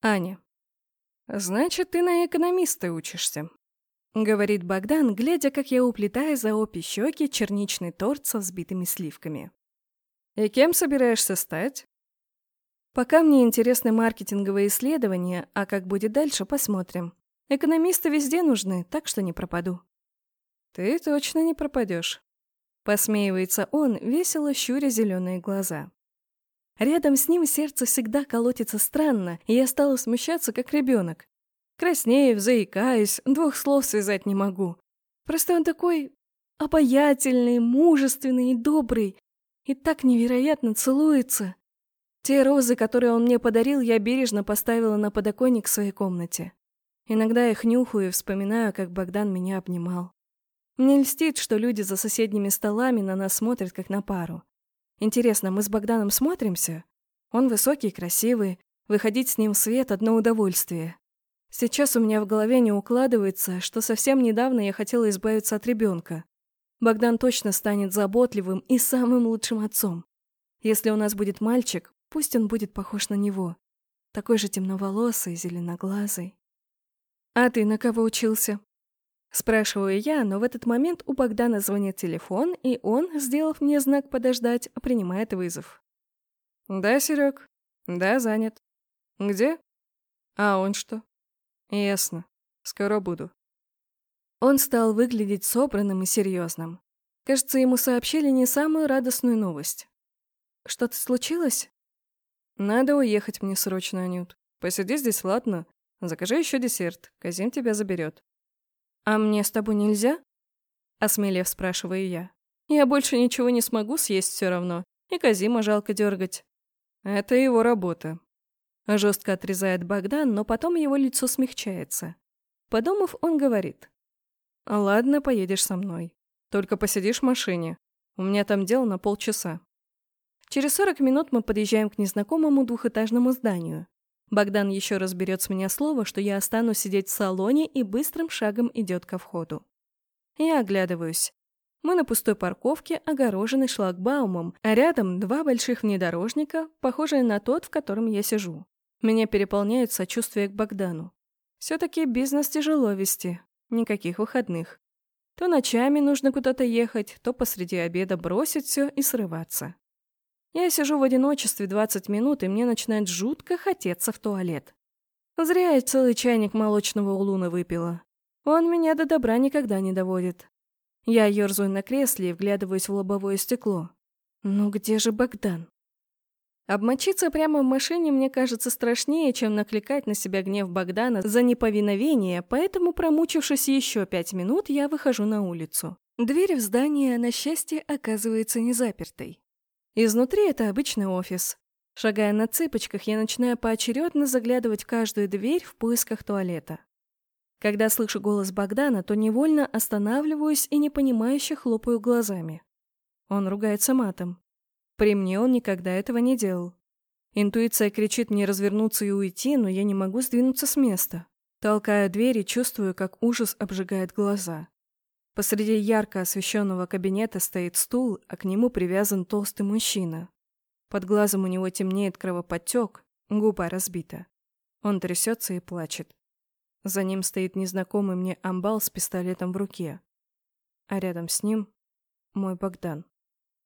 Аня. «Значит, ты на экономиста учишься», — говорит Богдан, глядя, как я уплетаю за обе щеки черничный торт со взбитыми сливками. «И кем собираешься стать?» «Пока мне интересны маркетинговые исследования, а как будет дальше, посмотрим. Экономисты везде нужны, так что не пропаду». «Ты точно не пропадешь», — посмеивается он, весело щуря зеленые глаза. Рядом с ним сердце всегда колотится странно, и я стала смущаться, как ребенок. Краснею, заикаюсь, двух слов связать не могу. Просто он такой обаятельный, мужественный и добрый, и так невероятно целуется. Те розы, которые он мне подарил, я бережно поставила на подоконник в своей комнате. Иногда их нюхаю и вспоминаю, как Богдан меня обнимал. Мне льстит, что люди за соседними столами на нас смотрят, как на пару. Интересно, мы с Богданом смотримся? Он высокий красивый. Выходить с ним в свет — одно удовольствие. Сейчас у меня в голове не укладывается, что совсем недавно я хотела избавиться от ребенка. Богдан точно станет заботливым и самым лучшим отцом. Если у нас будет мальчик, пусть он будет похож на него. Такой же темноволосый, зеленоглазый. «А ты на кого учился?» Спрашиваю я, но в этот момент у Богдана звонит телефон, и он, сделав мне знак подождать, принимает вызов. «Да, Серег. Да, занят. Где? А он что? Ясно. Скоро буду». Он стал выглядеть собранным и серьезным. Кажется, ему сообщили не самую радостную новость. «Что-то случилось?» «Надо уехать мне срочно, Анют. Посиди здесь, ладно? Закажи еще десерт. Казим тебя заберет. «А мне с тобой нельзя?» Осмелев, спрашиваю я. «Я больше ничего не смогу съесть все равно, и Казима жалко дергать». «Это его работа». Жестко отрезает Богдан, но потом его лицо смягчается. Подумав, он говорит. «Ладно, поедешь со мной. Только посидишь в машине. У меня там дело на полчаса». Через 40 минут мы подъезжаем к незнакомому двухэтажному зданию. Богдан еще раз берет с меня слово, что я останусь сидеть в салоне и быстрым шагом идет ко входу. Я оглядываюсь. Мы на пустой парковке, огороженной шлагбаумом, а рядом два больших внедорожника, похожие на тот, в котором я сижу. Меня переполняет сочувствие к Богдану. Все-таки бизнес тяжело вести, никаких выходных. То ночами нужно куда-то ехать, то посреди обеда бросить все и срываться. Я сижу в одиночестве 20 минут, и мне начинает жутко хотеться в туалет. Зря я целый чайник молочного улуна выпила. Он меня до добра никогда не доводит. Я ерзаю на кресле и вглядываюсь в лобовое стекло. Ну где же Богдан? Обмочиться прямо в машине мне кажется страшнее, чем накликать на себя гнев Богдана за неповиновение, поэтому, промучившись еще пять минут, я выхожу на улицу. Дверь в здание, на счастье, оказывается не запертой. Изнутри это обычный офис. Шагая на цыпочках, я начинаю поочередно заглядывать в каждую дверь в поисках туалета. Когда слышу голос Богдана, то невольно останавливаюсь и непонимающе хлопаю глазами. Он ругается матом. При мне он никогда этого не делал. Интуиция кричит мне развернуться и уйти, но я не могу сдвинуться с места. Толкаю дверь и чувствую, как ужас обжигает глаза. Посреди ярко освещенного кабинета стоит стул, а к нему привязан толстый мужчина. Под глазом у него темнеет кровоподтек, губа разбита. Он трясется и плачет. За ним стоит незнакомый мне амбал с пистолетом в руке. А рядом с ним мой Богдан.